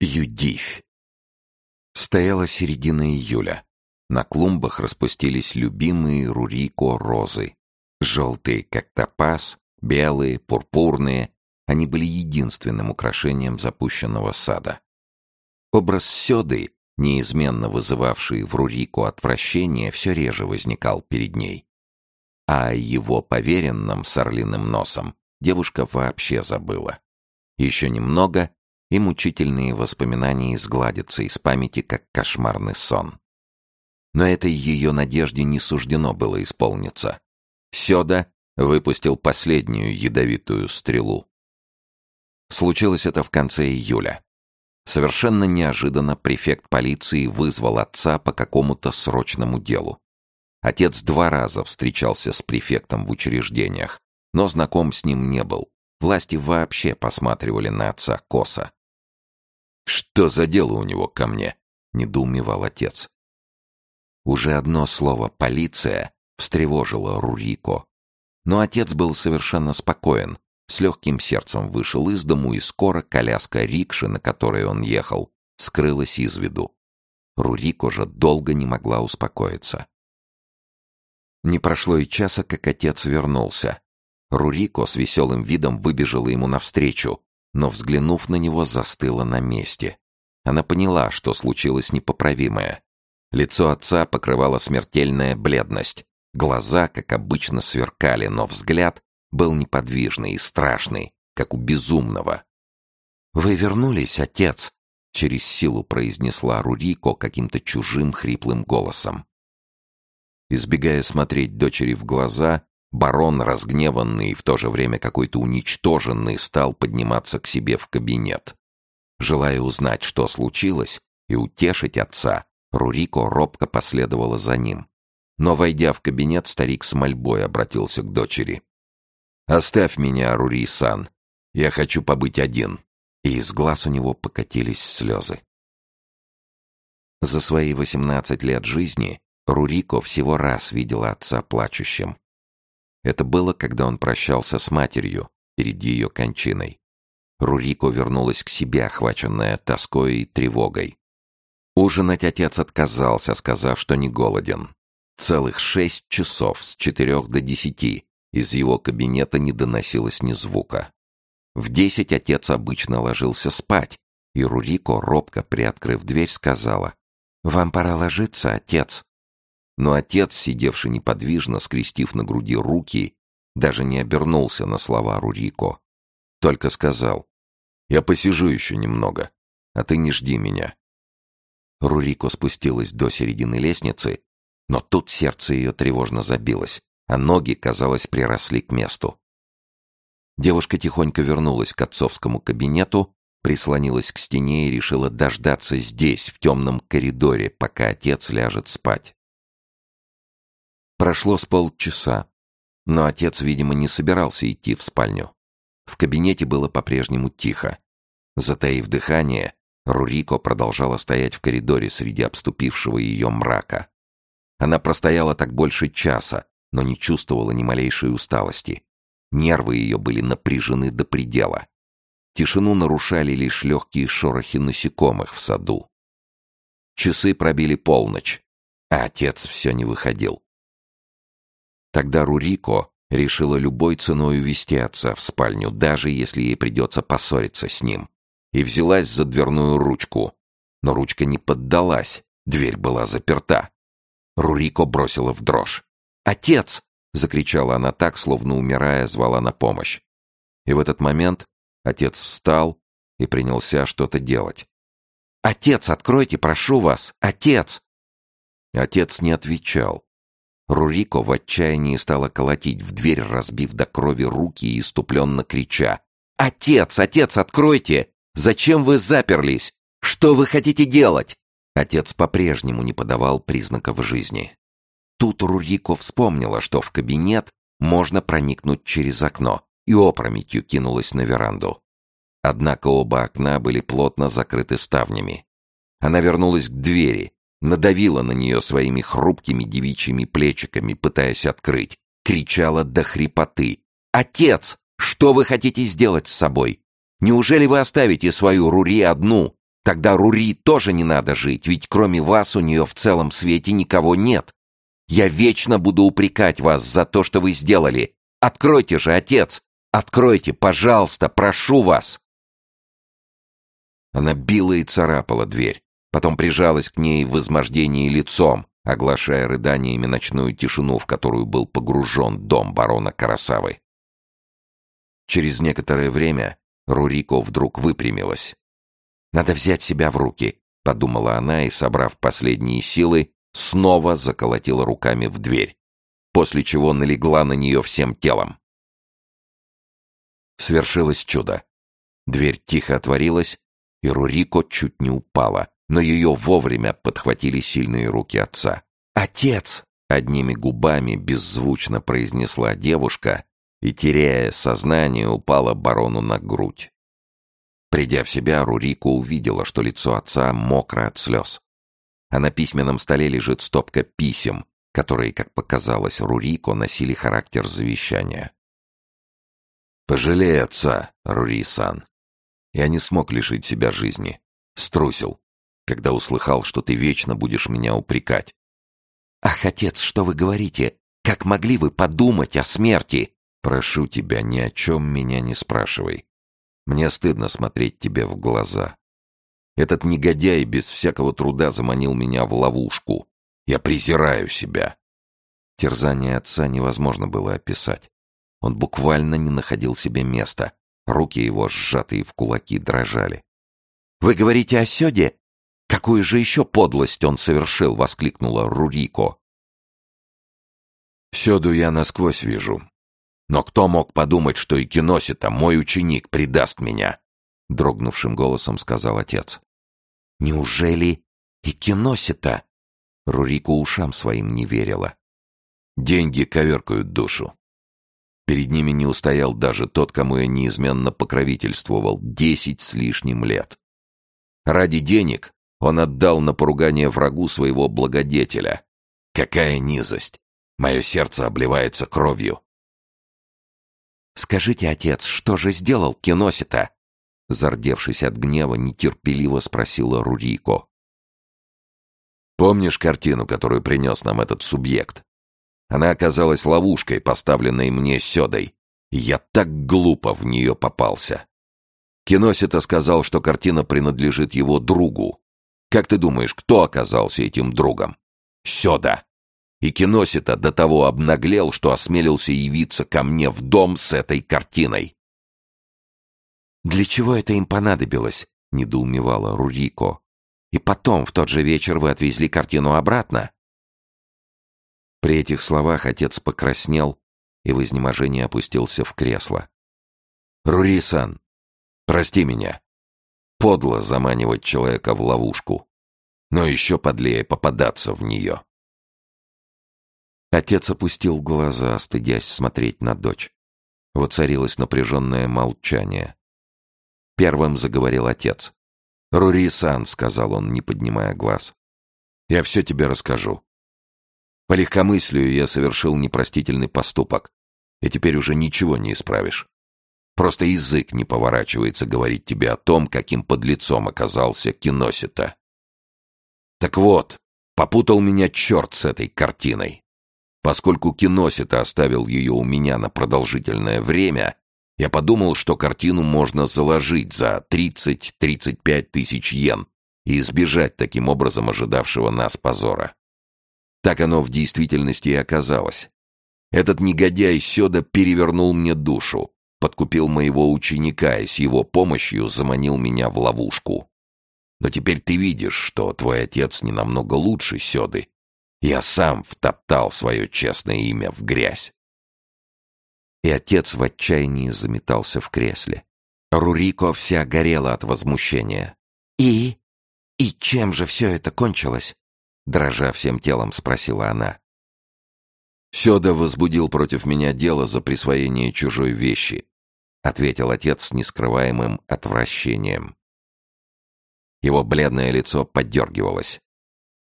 Юдивь. Стояла середина июля. На клумбах распустились любимые Рурико розы. Желтые, как топаз, белые, пурпурные. Они были единственным украшением запущенного сада. Образ Сёды, неизменно вызывавший в Рурико отвращение, все реже возникал перед ней. А о его поверенном с орлиным носом девушка вообще забыла. Еще немного, и мучительные воспоминания изгладятся из памяти, как кошмарный сон. Но этой ее надежде не суждено было исполниться. Сёда выпустил последнюю ядовитую стрелу. Случилось это в конце июля. Совершенно неожиданно префект полиции вызвал отца по какому-то срочному делу. Отец два раза встречался с префектом в учреждениях, но знаком с ним не был. Власти вообще посматривали на отца косо. «Что за дело у него ко мне?» — недоумевал отец. Уже одно слово «полиция» встревожило Рурико. Но отец был совершенно спокоен, с легким сердцем вышел из дому, и скоро коляска рикши, на которой он ехал, скрылась из виду. Рурико же долго не могла успокоиться. Не прошло и часа, как отец вернулся. Рурико с веселым видом выбежала ему навстречу, но, взглянув на него, застыла на месте. Она поняла, что случилось непоправимое. Лицо отца покрывала смертельная бледность. Глаза, как обычно, сверкали, но взгляд был неподвижный и страшный, как у безумного. «Вы вернулись, отец?» — через силу произнесла Рурико каким-то чужим хриплым голосом. Избегая смотреть дочери в глаза, Барон, разгневанный и в то же время какой-то уничтоженный, стал подниматься к себе в кабинет. Желая узнать, что случилось, и утешить отца, Рурико робко последовала за ним. Но, войдя в кабинет, старик с мольбой обратился к дочери. «Оставь меня, Рури-сан. Я хочу побыть один». И из глаз у него покатились слезы. За свои восемнадцать лет жизни Рурико всего раз видела отца плачущим. Это было, когда он прощался с матерью перед ее кончиной. Рурико вернулась к себе, охваченная тоской и тревогой. Ужинать отец отказался, сказав, что не голоден. Целых шесть часов с четырех до десяти из его кабинета не доносилось ни звука. В десять отец обычно ложился спать, и Рурико, робко приоткрыв дверь, сказала, «Вам пора ложиться, отец». Но отец, сидевший неподвижно, скрестив на груди руки, даже не обернулся на слова Рурико. Только сказал, «Я посижу еще немного, а ты не жди меня». Рурико спустилась до середины лестницы, но тут сердце ее тревожно забилось, а ноги, казалось, приросли к месту. Девушка тихонько вернулась к отцовскому кабинету, прислонилась к стене и решила дождаться здесь, в темном коридоре, пока отец ляжет спать. Прошло с полчаса, но отец, видимо, не собирался идти в спальню. В кабинете было по-прежнему тихо. Затаив дыхание, Рурико продолжала стоять в коридоре среди обступившего ее мрака. Она простояла так больше часа, но не чувствовала ни малейшей усталости. Нервы ее были напряжены до предела. Тишину нарушали лишь легкие шорохи насекомых в саду. Часы пробили полночь, а отец все не выходил. Тогда Рурико решила любой ценой увести отца в спальню, даже если ей придется поссориться с ним. И взялась за дверную ручку. Но ручка не поддалась, дверь была заперта. Рурико бросила в дрожь. «Отец!» — закричала она так, словно умирая, звала на помощь. И в этот момент отец встал и принялся что-то делать. «Отец, откройте, прошу вас! Отец!» Отец не отвечал. Рурико в отчаянии стала колотить в дверь, разбив до крови руки и иступленно крича. «Отец! Отец, откройте! Зачем вы заперлись? Что вы хотите делать?» Отец по-прежнему не подавал признаков жизни. Тут Рурико вспомнила, что в кабинет можно проникнуть через окно, и опрометью кинулась на веранду. Однако оба окна были плотно закрыты ставнями. Она вернулась к двери, надавила на нее своими хрупкими девичьими плечиками, пытаясь открыть, кричала до хрипоты. «Отец! Что вы хотите сделать с собой? Неужели вы оставите свою Рури одну? Тогда Рури тоже не надо жить, ведь кроме вас у нее в целом свете никого нет. Я вечно буду упрекать вас за то, что вы сделали. Откройте же, отец! Откройте, пожалуйста, прошу вас!» Она била и царапала дверь, потом прижалась к ней в измождении лицом, оглашая рыданиями ночную тишину, в которую был погружен дом барона Карасавы. Через некоторое время Рурико вдруг выпрямилась. «Надо взять себя в руки», — подумала она и, собрав последние силы, снова заколотила руками в дверь, после чего налегла на нее всем телом. Свершилось чудо. Дверь тихо отворилась, и Рурико чуть не упала, но ее вовремя подхватили сильные руки отца. «Отец!» — одними губами беззвучно произнесла девушка и, теряя сознание, упала барону на грудь. Придя в себя, Рурико увидела, что лицо отца мокро от слез. А на письменном столе лежит стопка писем, которые, как показалось Рурико, носили характер завещания. «Пожалей отца, Рури-сан. Я не смог лишить себя жизни. Струсил, когда услыхал, что ты вечно будешь меня упрекать. «Ах, отец, что вы говорите? Как могли вы подумать о смерти?» «Прошу тебя, ни о чем меня не спрашивай. Мне стыдно смотреть тебе в глаза. Этот негодяй без всякого труда заманил меня в ловушку. Я презираю себя». Терзание отца невозможно было описать. Он буквально не находил себе места. Руки его, сжатые в кулаки, дрожали. «Вы говорите о Сёде? Какую же еще подлость он совершил?» — воскликнула Рурико. «Сёду я насквозь вижу. Но кто мог подумать, что и Киносита, мой ученик, предаст меня?» — дрогнувшим голосом сказал отец. «Неужели и Киносита?» Рурико ушам своим не верила. «Деньги коверкают душу. Перед ними не устоял даже тот, кому я неизменно покровительствовал десять с лишним лет. Ради денег он отдал на поругание врагу своего благодетеля. Какая низость! Мое сердце обливается кровью. «Скажите, отец, что же сделал Киносита?» Зардевшись от гнева, нетерпеливо спросила Рурико. «Помнишь картину, которую принес нам этот субъект? Она оказалась ловушкой, поставленной мне Сёдой. Я так глупо в нее попался. Киносита сказал, что картина принадлежит его другу. Как ты думаешь, кто оказался этим другом? Сёда. И Киносита до того обнаглел, что осмелился явиться ко мне в дом с этой картиной. «Для чего это им понадобилось?» — недоумевала Рурико. «И потом, в тот же вечер вы отвезли картину обратно?» При этих словах отец покраснел и в изнеможении опустился в кресло. «Рури-сан, прости меня. Подло заманивать человека в ловушку, но еще подлее попадаться в нее». Отец опустил глаза, стыдясь смотреть на дочь. Воцарилось напряженное молчание. Первым заговорил отец. «Рури-сан», — сказал он, не поднимая глаз, — «я все тебе расскажу. По легкомыслию я совершил непростительный поступок, и теперь уже ничего не исправишь. Просто язык не поворачивается говорить тебе о том, каким подлецом оказался Киносита. Так вот, попутал меня черт с этой картиной. Поскольку Киносита оставил ее у меня на продолжительное время, я подумал, что картину можно заложить за 30-35 тысяч йен и избежать таким образом ожидавшего нас позора. Так оно в действительности и оказалось. Этот негодяй Сёда перевернул мне душу, подкупил моего ученика и с его помощью заманил меня в ловушку. Но теперь ты видишь, что твой отец не намного лучше Сёды. Я сам втоптал свое честное имя в грязь. И отец в отчаянии заметался в кресле. Рурико вся горела от возмущения. «И? И чем же все это кончилось?» Дрожа всем телом, спросила она. «Сёда возбудил против меня дело за присвоение чужой вещи», ответил отец с нескрываемым отвращением. Его бледное лицо поддергивалось.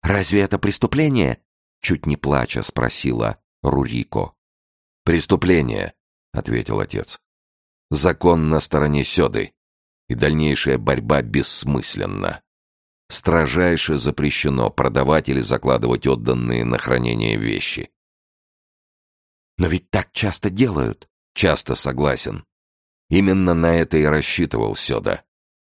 «Разве это преступление?» Чуть не плача спросила Рурико. «Преступление», — ответил отец. «Закон на стороне Сёды. и дальнейшая борьба бессмысленна. Строжайше запрещено продавать или закладывать отданные на хранение вещи. Но ведь так часто делают. Часто согласен. Именно на это и рассчитывал Сёда.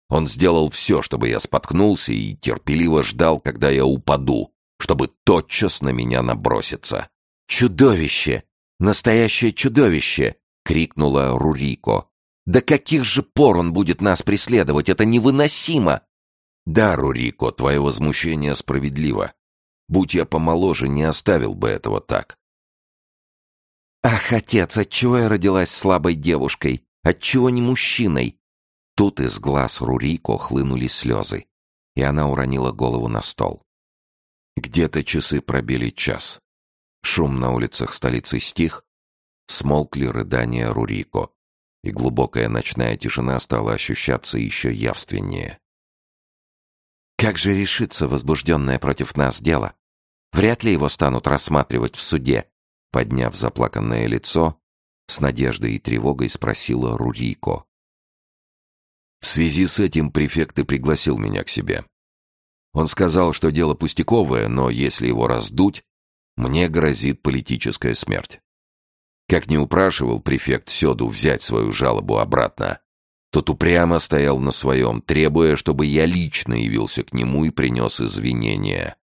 Он сделал все, чтобы я споткнулся и терпеливо ждал, когда я упаду, чтобы тотчас на меня наброситься. «Чудовище! Настоящее чудовище!» — крикнула Рурико. «До каких же пор он будет нас преследовать? Это невыносимо!» «Да, Рурико, твое возмущение справедливо. Будь я помоложе, не оставил бы этого так». «Ах, отец, отчего я родилась слабой девушкой? Отчего не мужчиной?» Тут из глаз Рурико хлынули слезы, и она уронила голову на стол. Где-то часы пробили час. Шум на улицах столицы стих, смолкли рыдания Рурико, и глубокая ночная тишина стала ощущаться еще явственнее. «Как же решится возбужденное против нас дело? Вряд ли его станут рассматривать в суде», подняв заплаканное лицо, с надеждой и тревогой спросила Рурико. В связи с этим префект и пригласил меня к себе. Он сказал, что дело пустяковое, но если его раздуть, мне грозит политическая смерть. Как не упрашивал префект Сёду взять свою жалобу обратно, тот упрямо стоял на своем, требуя, чтобы я лично явился к нему и принес извинения.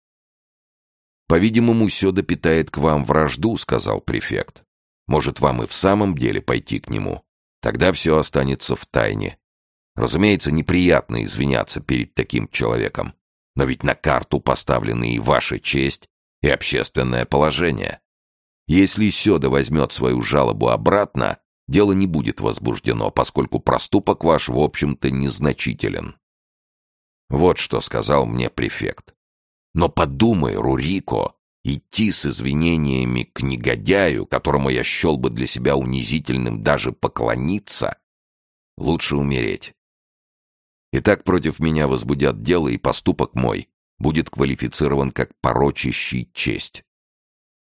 «По-видимому, Сёда питает к вам вражду», — сказал префект. «Может, вам и в самом деле пойти к нему? Тогда все останется в тайне. Разумеется, неприятно извиняться перед таким человеком. Но ведь на карту поставлены и ваша честь, и общественное положение. Если Сёда возьмет свою жалобу обратно, дело не будет возбуждено, поскольку проступок ваш, в общем-то, незначителен. Вот что сказал мне префект. Но подумай, Рурико, идти с извинениями к негодяю, которому я счел бы для себя унизительным даже поклониться, лучше умереть. И так против меня возбудят дело, и поступок мой будет квалифицирован как порочащий честь.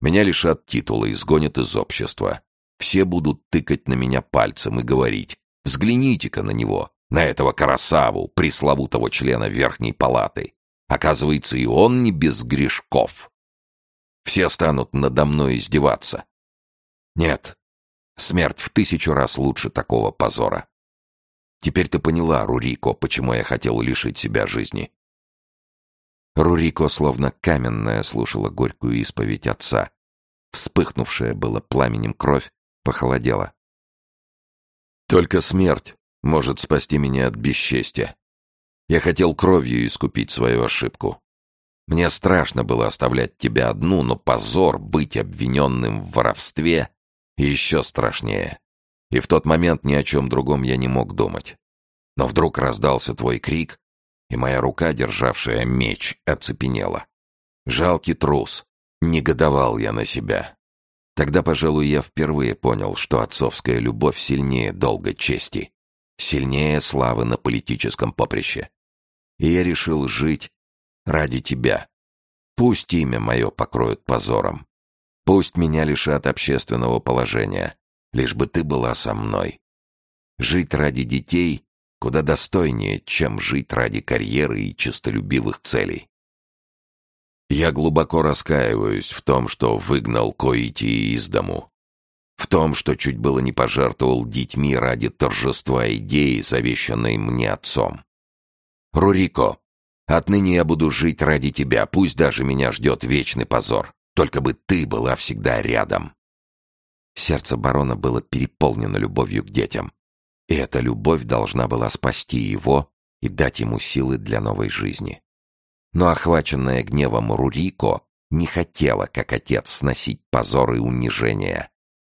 Меня лишат титула, и изгонят из общества. Все будут тыкать на меня пальцем и говорить «Взгляните-ка на него, на этого Карасаву, пресловутого члена Верхней Палаты. Оказывается, и он не без грешков». Все станут надо мной издеваться. Нет, смерть в тысячу раз лучше такого позора. Теперь ты поняла, Рурико, почему я хотел лишить себя жизни. Рурико, словно каменная, слушала горькую исповедь отца. Вспыхнувшая было пламенем кровь, похолодела. Только смерть может спасти меня от бесчестия. Я хотел кровью искупить свою ошибку. Мне страшно было оставлять тебя одну, но позор быть обвиненным в воровстве еще страшнее. И в тот момент ни о чем другом я не мог думать. Но вдруг раздался твой крик, и моя рука, державшая меч, оцепенела. Жалкий трус. Негодовал я на себя. Тогда, пожалуй, я впервые понял, что отцовская любовь сильнее долга чести, сильнее славы на политическом поприще. И я решил жить ради тебя. Пусть имя мое покроют позором. Пусть меня лишат общественного положения, лишь бы ты была со мной. Жить ради детей куда достойнее, чем жить ради карьеры и честолюбивых целей. Я глубоко раскаиваюсь в том, что выгнал Коити из дому. В том, что чуть было не пожертвовал детьми ради торжества идеи, завещанной мне отцом. Рурико, отныне я буду жить ради тебя, пусть даже меня ждет вечный позор. Только бы ты была всегда рядом. Сердце барона было переполнено любовью к детям. И эта любовь должна была спасти его и дать ему силы для новой жизни. Но охваченная гневом Рурико не хотела, как отец, сносить позор и унижение.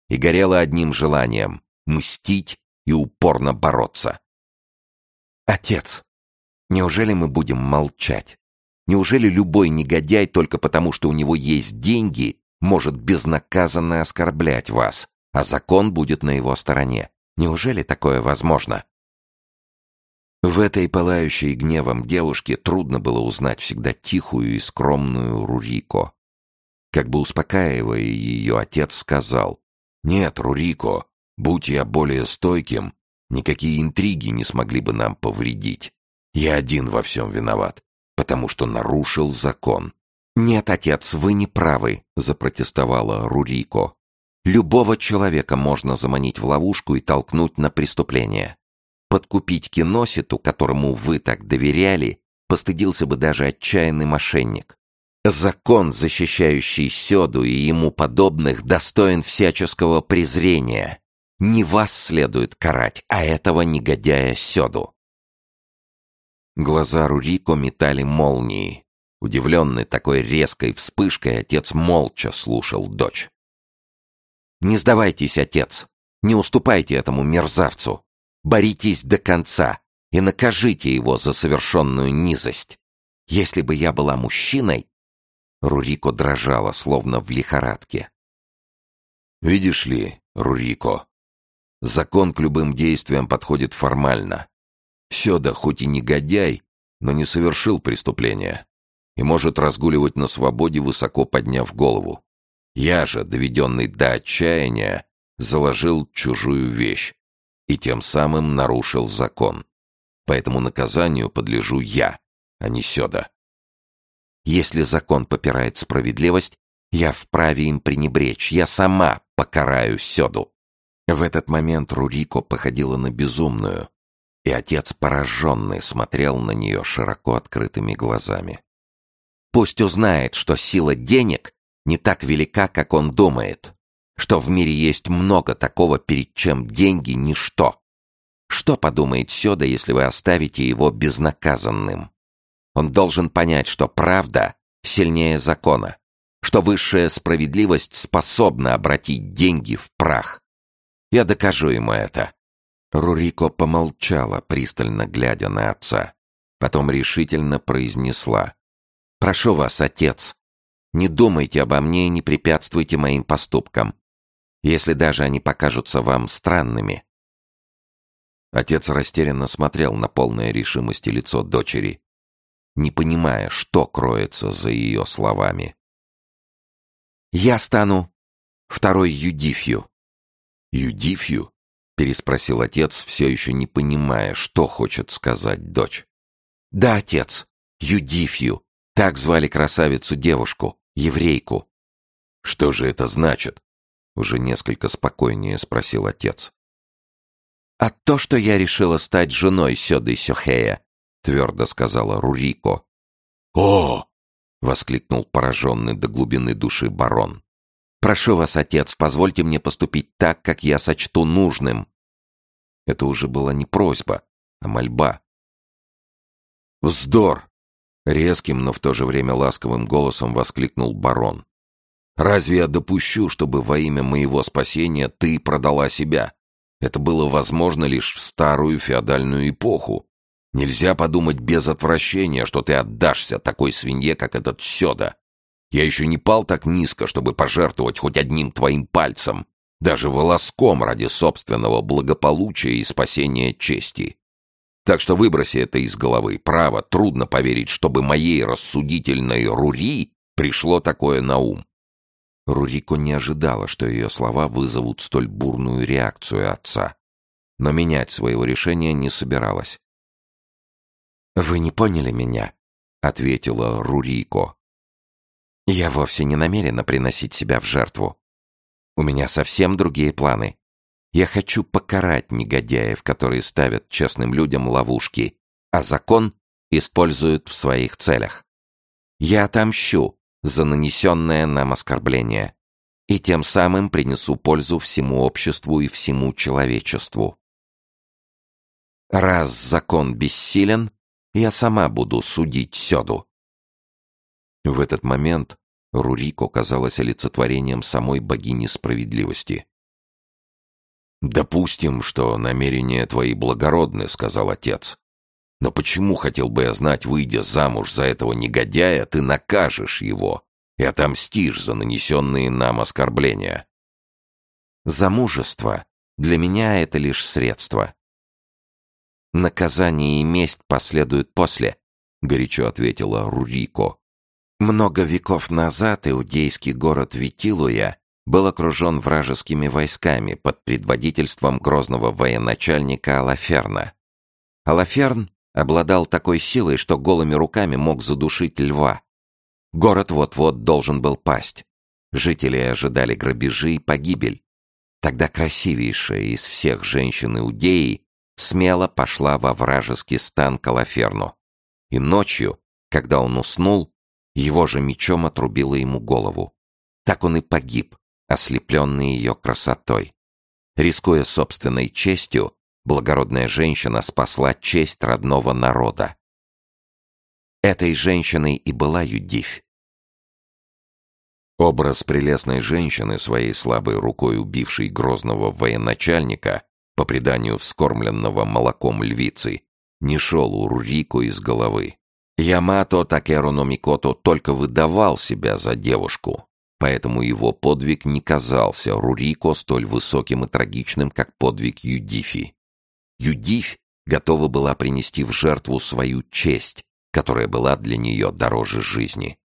И горела одним желанием — мстить и упорно бороться. «Отец, неужели мы будем молчать? Неужели любой негодяй только потому, что у него есть деньги, может безнаказанно оскорблять вас, а закон будет на его стороне. Неужели такое возможно? В этой пылающей гневом девушке трудно было узнать всегда тихую и скромную Рурико. Как бы успокаивая ее, отец сказал, «Нет, Рурико, будь я более стойким, Никакие интриги не смогли бы нам повредить. Я один во всем виноват, потому что нарушил закон. «Нет, отец, вы не правы», — запротестовала Рурико. «Любого человека можно заманить в ловушку и толкнуть на преступление. Подкупить киноситу, которому вы так доверяли, постыдился бы даже отчаянный мошенник. Закон, защищающий Сёду и ему подобных, достоин всяческого презрения. Не вас следует карать, а этого негодяя Сёду. Глаза Рурико метали молнии. Удивленный такой резкой вспышкой, отец молча слушал дочь. «Не сдавайтесь, отец! Не уступайте этому мерзавцу! Боритесь до конца и накажите его за совершенную низость! Если бы я была мужчиной, Рурико дрожала, словно в лихорадке. «Видишь ли, Рурико, закон к любым действиям подходит формально. Сёда хоть и негодяй, но не совершил преступления и может разгуливать на свободе, высоко подняв голову. Я же, доведенный до отчаяния, заложил чужую вещь и тем самым нарушил закон. Поэтому наказанию подлежу я, а не Сёда. Если закон попирает справедливость, я вправе им пренебречь, я сама покараю Сёду. В этот момент Рурико походила на безумную, и отец, пораженный, смотрел на нее широко открытыми глазами. Пусть узнает, что сила денег не так велика, как он думает, что в мире есть много такого, перед чем деньги — ничто. Что подумает Сёда, если вы оставите его безнаказанным? Он должен понять, что правда сильнее закона, что высшая справедливость способна обратить деньги в прах. Я докажу ему это. Рурико помолчала, пристально глядя на отца. Потом решительно произнесла. «Прошу вас, отец, не думайте обо мне и не препятствуйте моим поступкам, если даже они покажутся вам странными». Отец растерянно смотрел на полное решимости лицо дочери не понимая, что кроется за ее словами. «Я стану второй Юдифью». «Юдифью?» — переспросил отец, все еще не понимая, что хочет сказать дочь. «Да, отец, Юдифью. Так звали красавицу-девушку, еврейку». «Что же это значит?» — уже несколько спокойнее спросил отец. «А то, что я решила стать женой Сёды Сёхея, твердо сказала Рурико. «О!» — воскликнул пораженный до глубины души барон. «Прошу вас, отец, позвольте мне поступить так, как я сочту нужным». Это уже была не просьба, а мольба. «Вздор!» — резким, но в то же время ласковым голосом воскликнул барон. «Разве я допущу, чтобы во имя моего спасения ты продала себя? Это было возможно лишь в старую феодальную эпоху. Нельзя подумать без отвращения, что ты отдашься такой свинье, как этот Сёда. Я еще не пал так низко, чтобы пожертвовать хоть одним твоим пальцем, даже волоском ради собственного благополучия и спасения чести. Так что выброси это из головы. Право, трудно поверить, чтобы моей рассудительной Рури пришло такое на ум. Рурико не ожидала, что ее слова вызовут столь бурную реакцию отца. Но менять своего решения не собиралась. «Вы не поняли меня», — ответила Рурико. «Я вовсе не намерена приносить себя в жертву. У меня совсем другие планы. Я хочу покарать негодяев, которые ставят честным людям ловушки, а закон используют в своих целях. Я отомщу за нанесенное нам оскорбление и тем самым принесу пользу всему обществу и всему человечеству. Раз закон бессилен, я сама буду судить Сёду». В этот момент Рурико казалась олицетворением самой богини справедливости. «Допустим, что намерения твои благородны», — сказал отец. «Но почему, хотел бы я знать, выйдя замуж за этого негодяя, ты накажешь его и отомстишь за нанесенные нам оскорбления?» «Замужество для меня — это лишь средство. Наказание и месть последуют после, горячо ответила Рурико. Много веков назад иудейский город Витилуя был окружен вражескими войсками под предводительством грозного военачальника Алаферна. Алаферн обладал такой силой, что голыми руками мог задушить льва. Город вот-вот должен был пасть. Жители ожидали грабежи и погибель. Тогда красивейшая из всех женщин Иудеи смело пошла во вражеский стан к Алаферну. И ночью, когда он уснул, его же мечом отрубило ему голову. Так он и погиб, ослепленный ее красотой. Рискуя собственной честью, благородная женщина спасла честь родного народа. Этой женщиной и была Юдивь. Образ прелестной женщины, своей слабой рукой убившей грозного военачальника, по преданию вскормленного молоком львицы, не шел у Рурико из головы. Ямато Такеру Номикото только выдавал себя за девушку, поэтому его подвиг не казался Рурико столь высоким и трагичным, как подвиг Юдифи. Юдифь готова была принести в жертву свою честь, которая была для нее дороже жизни.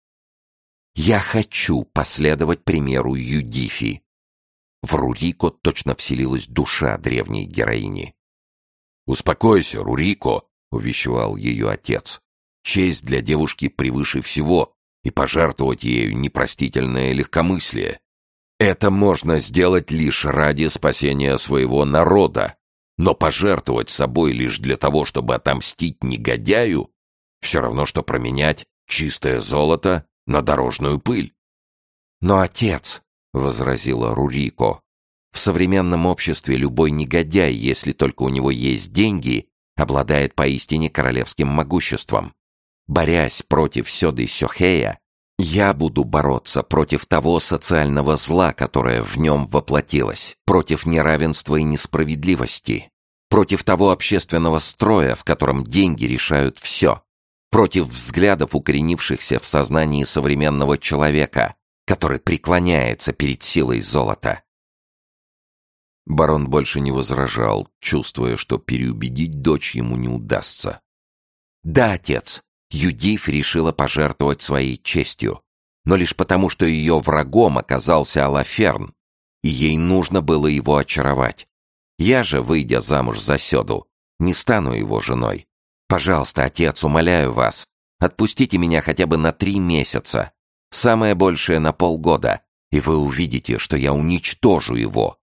«Я хочу последовать примеру Юдифи». В Рурико точно вселилась душа древней героини. «Успокойся, Рурико», — увещевал ее отец. «Честь для девушки превыше всего, и пожертвовать ею непростительное легкомыслие. Это можно сделать лишь ради спасения своего народа, но пожертвовать собой лишь для того, чтобы отомстить негодяю, все равно, что променять чистое золото на дорожную пыль. «Но отец», — возразила Рурико, — «в современном обществе любой негодяй, если только у него есть деньги, обладает поистине королевским могуществом. Борясь против Сёды Сёхея, я буду бороться против того социального зла, которое в нем воплотилось, против неравенства и несправедливости, против того общественного строя, в котором деньги решают все, против взглядов, укоренившихся в сознании современного человека, который преклоняется перед силой золота. Барон больше не возражал, чувствуя, что переубедить дочь ему не удастся. «Да, отец, Юдиф решила пожертвовать своей честью, но лишь потому, что ее врагом оказался Алаферн, и ей нужно было его очаровать. Я же, выйдя замуж за Сёду, не стану его женой. Пожалуйста, отец, умоляю вас, отпустите меня хотя бы на три месяца, самое большее на полгода, и вы увидите, что я уничтожу его.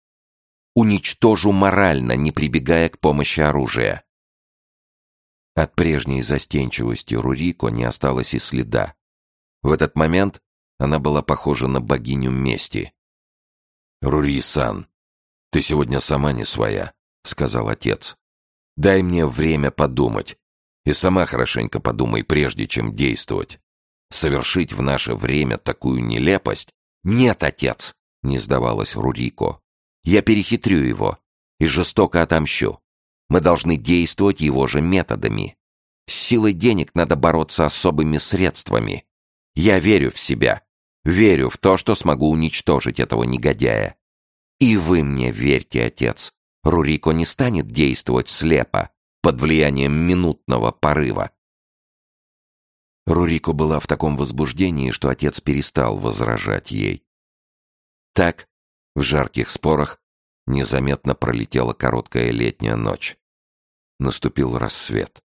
Уничтожу морально, не прибегая к помощи оружия. От прежней застенчивости Рурико не осталось и следа. В этот момент она была похожа на богиню мести. «Рури-сан, ты сегодня сама не своя», — сказал отец. «Дай мне время подумать. И сама хорошенько подумай, прежде чем действовать. Совершить в наше время такую нелепость...» «Нет, отец!» — не сдавалась Рурико. «Я перехитрю его и жестоко отомщу. Мы должны действовать его же методами. С силой денег надо бороться особыми средствами. Я верю в себя. Верю в то, что смогу уничтожить этого негодяя. И вы мне верьте, отец. Рурико не станет действовать слепо, под влиянием минутного порыва. Рурико была в таком возбуждении, что отец перестал возражать ей. Так, в жарких спорах, Незаметно пролетела короткая летняя ночь. Наступил рассвет.